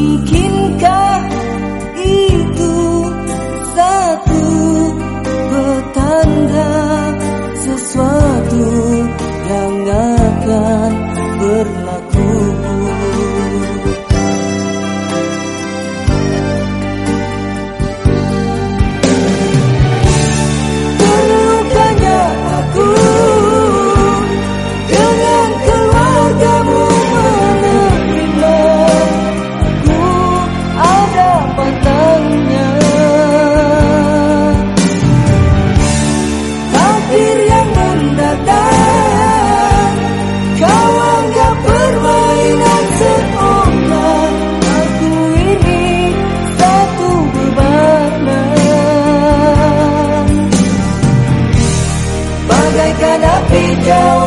Mungkinkah go.